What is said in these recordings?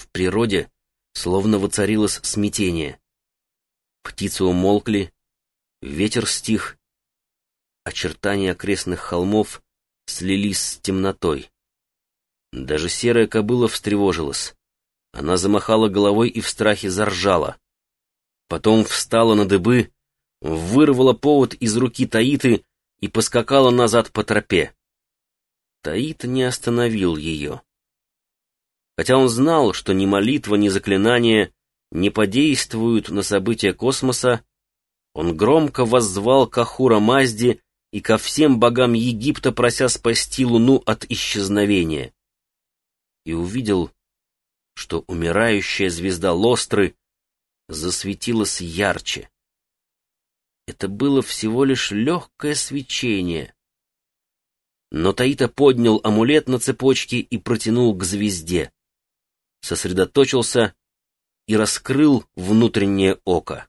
В природе словно воцарилось смятение. Птицы умолкли, ветер стих, очертания окрестных холмов слились с темнотой. Даже серая кобыла встревожилась. Она замахала головой и в страхе заржала. Потом встала на дыбы, вырвала повод из руки Таиты и поскакала назад по тропе. Таит не остановил ее. Хотя он знал, что ни молитва, ни заклинание не подействуют на события космоса, он громко воззвал к Ахура Мазди и ко всем богам Египта, прося спасти Луну от исчезновения. И увидел, что умирающая звезда Лостры засветилась ярче. Это было всего лишь легкое свечение. Но Таита поднял амулет на цепочке и протянул к звезде. Сосредоточился и раскрыл внутреннее око.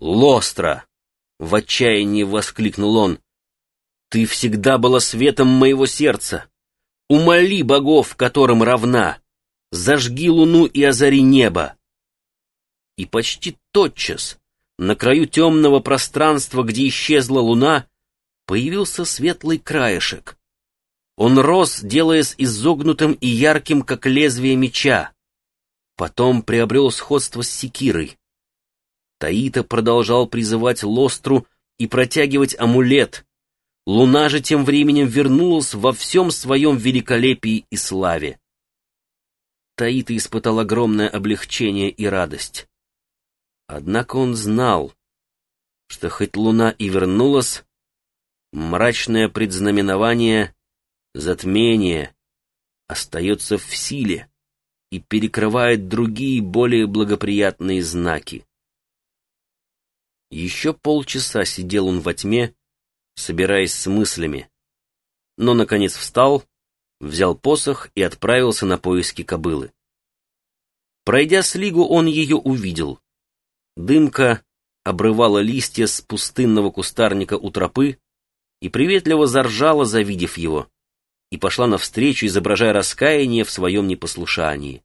«Лостра!» — в отчаянии воскликнул он. «Ты всегда была светом моего сердца. Умоли богов, которым равна. Зажги луну и озари небо». И почти тотчас, на краю темного пространства, где исчезла луна, появился светлый краешек. Он рос, делаясь изогнутым и ярким, как лезвие меча. Потом приобрел сходство с секирой. Таита продолжал призывать Лостру и протягивать амулет. Луна же тем временем вернулась во всем своем великолепии и славе. Таита испытал огромное облегчение и радость. Однако он знал, что хоть луна и вернулась, мрачное предзнаменование, затмение, остается в силе и перекрывает другие более благоприятные знаки. Еще полчаса сидел он во тьме, собираясь с мыслями, но, наконец, встал, взял посох и отправился на поиски кобылы. Пройдя слигу, он ее увидел. Дымка обрывала листья с пустынного кустарника у тропы и приветливо заржала, завидев его, и пошла навстречу, изображая раскаяние в своем непослушании.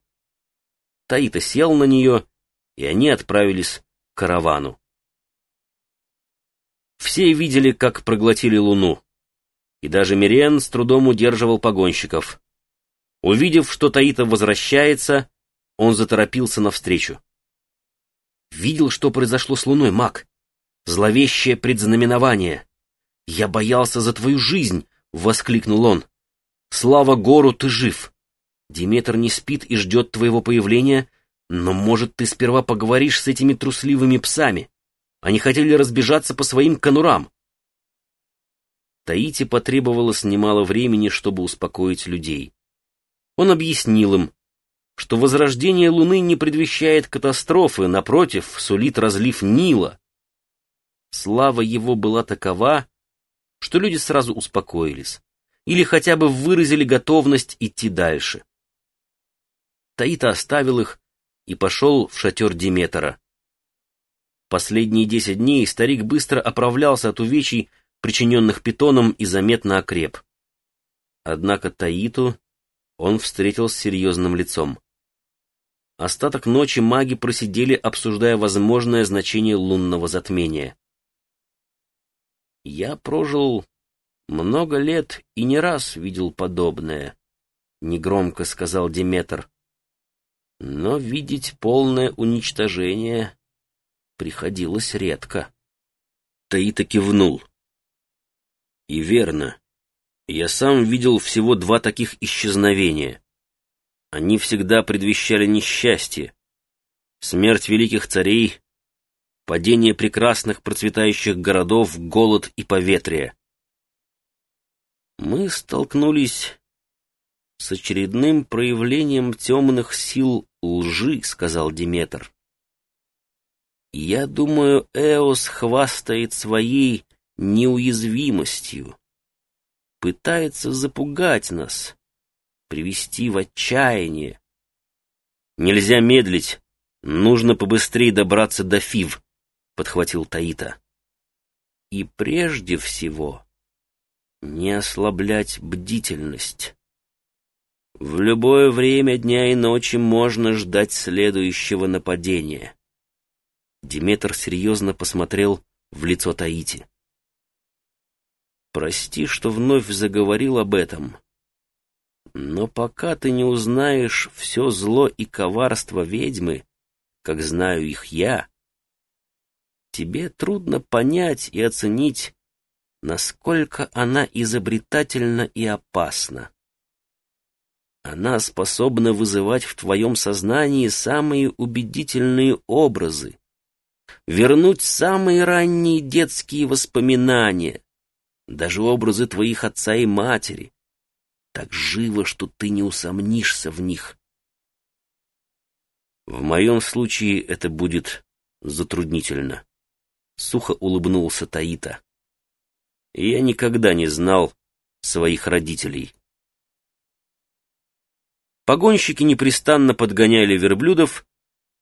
Таита сел на нее, и они отправились к каравану. Все видели, как проглотили луну. И даже Мириен с трудом удерживал погонщиков. Увидев, что Таита возвращается, он заторопился навстречу. Видел, что произошло с луной, маг. Зловещее предзнаменование. «Я боялся за твою жизнь!» — воскликнул он. «Слава гору, ты жив! Диметр не спит и ждет твоего появления, но, может, ты сперва поговоришь с этими трусливыми псами?» Они хотели разбежаться по своим конурам. Таити потребовалось немало времени, чтобы успокоить людей. Он объяснил им, что возрождение Луны не предвещает катастрофы, напротив, сулит разлив Нила. Слава его была такова, что люди сразу успокоились или хотя бы выразили готовность идти дальше. Таита оставил их и пошел в шатер Диметра. Последние десять дней старик быстро оправлялся от увечий, причиненных питоном, и заметно окреп. Однако Таиту он встретил с серьезным лицом. Остаток ночи маги просидели, обсуждая возможное значение лунного затмения. «Я прожил много лет и не раз видел подобное», — негромко сказал Диметр. «Но видеть полное уничтожение приходилось редко. Таита кивнул. И верно. Я сам видел всего два таких исчезновения. Они всегда предвещали несчастье. Смерть великих царей, падение прекрасных процветающих городов, голод и поветрие. Мы столкнулись с очередным проявлением темных сил лжи, сказал Диметр. Я думаю, Эос хвастает своей неуязвимостью. Пытается запугать нас, привести в отчаяние. Нельзя медлить, нужно побыстрее добраться до Фив, подхватил Таита. И прежде всего не ослаблять бдительность. В любое время дня и ночи можно ждать следующего нападения. Диметр серьезно посмотрел в лицо Таити. «Прости, что вновь заговорил об этом. Но пока ты не узнаешь все зло и коварство ведьмы, как знаю их я, тебе трудно понять и оценить, насколько она изобретательна и опасна. Она способна вызывать в твоем сознании самые убедительные образы, вернуть самые ранние детские воспоминания, даже образы твоих отца и матери, так живо, что ты не усомнишься в них. В моем случае это будет затруднительно. Сухо улыбнулся Таита. Я никогда не знал своих родителей. Погонщики непрестанно подгоняли верблюдов,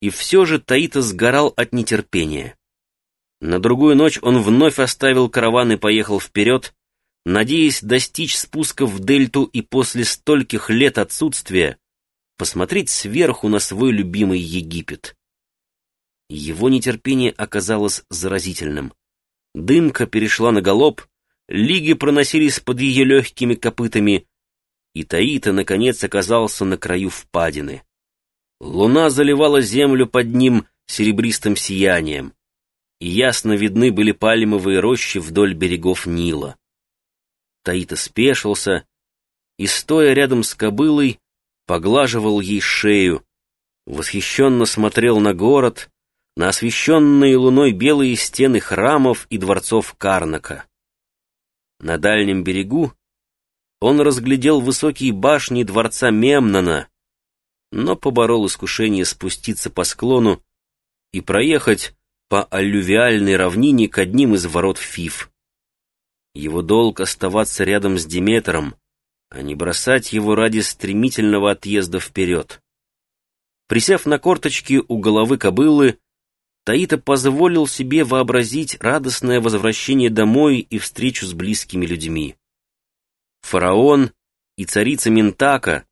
и все же Таита сгорал от нетерпения. На другую ночь он вновь оставил караван и поехал вперед, надеясь достичь спуска в дельту и после стольких лет отсутствия посмотреть сверху на свой любимый Египет. Его нетерпение оказалось заразительным. Дымка перешла на галоп, лиги проносились под ее легкими копытами, и Таита, наконец, оказался на краю впадины. Луна заливала землю под ним серебристым сиянием, и ясно видны были пальмовые рощи вдоль берегов Нила. Таита спешился и, стоя рядом с кобылой, поглаживал ей шею, восхищенно смотрел на город, на освещенные луной белые стены храмов и дворцов Карнака. На дальнем берегу он разглядел высокие башни дворца Мемнона, но поборол искушение спуститься по склону и проехать по аллювиальной равнине к одним из ворот Фиф. Его долг оставаться рядом с Диметром, а не бросать его ради стремительного отъезда вперед. Присев на корточки у головы кобылы, Таита позволил себе вообразить радостное возвращение домой и встречу с близкими людьми. Фараон и царица Ментака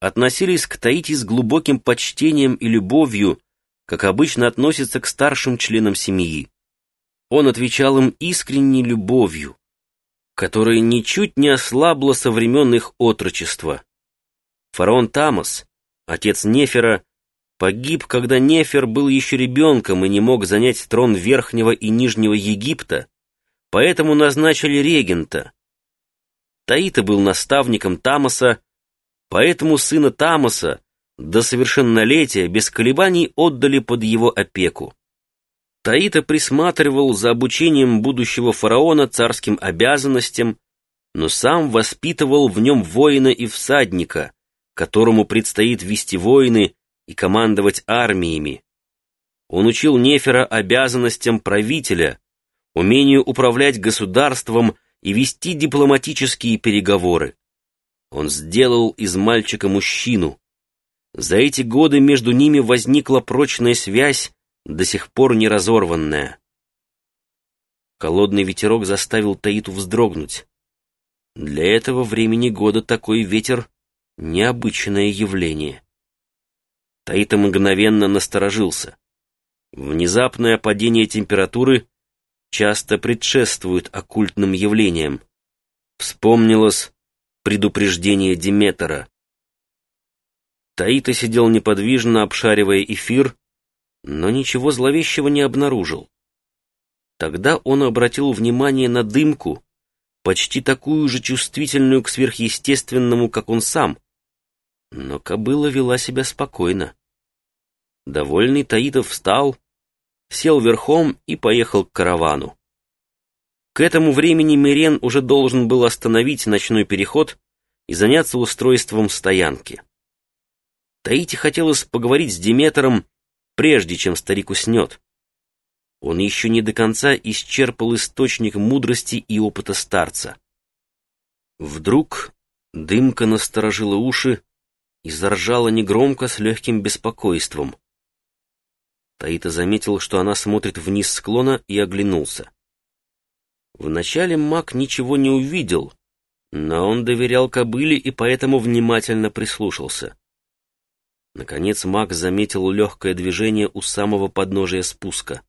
относились к Таити с глубоким почтением и любовью, как обычно относятся к старшим членам семьи. Он отвечал им искренней любовью, которая ничуть не ослабла со времен их отрочества. Фараон Тамос, отец Нефера, погиб, когда Нефер был еще ребенком и не мог занять трон Верхнего и Нижнего Египта, поэтому назначили регента. Таита был наставником Тамоса, поэтому сына Тамоса до совершеннолетия без колебаний отдали под его опеку. Таита присматривал за обучением будущего фараона царским обязанностям, но сам воспитывал в нем воина и всадника, которому предстоит вести войны и командовать армиями. Он учил Нефера обязанностям правителя, умению управлять государством и вести дипломатические переговоры. Он сделал из мальчика мужчину. За эти годы между ними возникла прочная связь, до сих пор не разорванная. Холодный ветерок заставил Таиту вздрогнуть. Для этого времени года такой ветер — необычное явление. Таита мгновенно насторожился. Внезапное падение температуры часто предшествует оккультным явлениям. Вспомнилось предупреждение Диметра. Таита сидел неподвижно, обшаривая эфир, но ничего зловещего не обнаружил. Тогда он обратил внимание на дымку, почти такую же чувствительную к сверхъестественному, как он сам, но кобыла вела себя спокойно. Довольный Таитов встал, сел верхом и поехал к каравану. К этому времени Мирен уже должен был остановить ночной переход и заняться устройством стоянки. Таити хотелось поговорить с Диметром, прежде чем старик уснет. Он еще не до конца исчерпал источник мудрости и опыта старца. Вдруг дымка насторожила уши и заржала негромко с легким беспокойством. Таита заметил, что она смотрит вниз склона и оглянулся. Вначале маг ничего не увидел, Но он доверял кобыле и поэтому внимательно прислушался. Наконец маг заметил легкое движение у самого подножия спуска.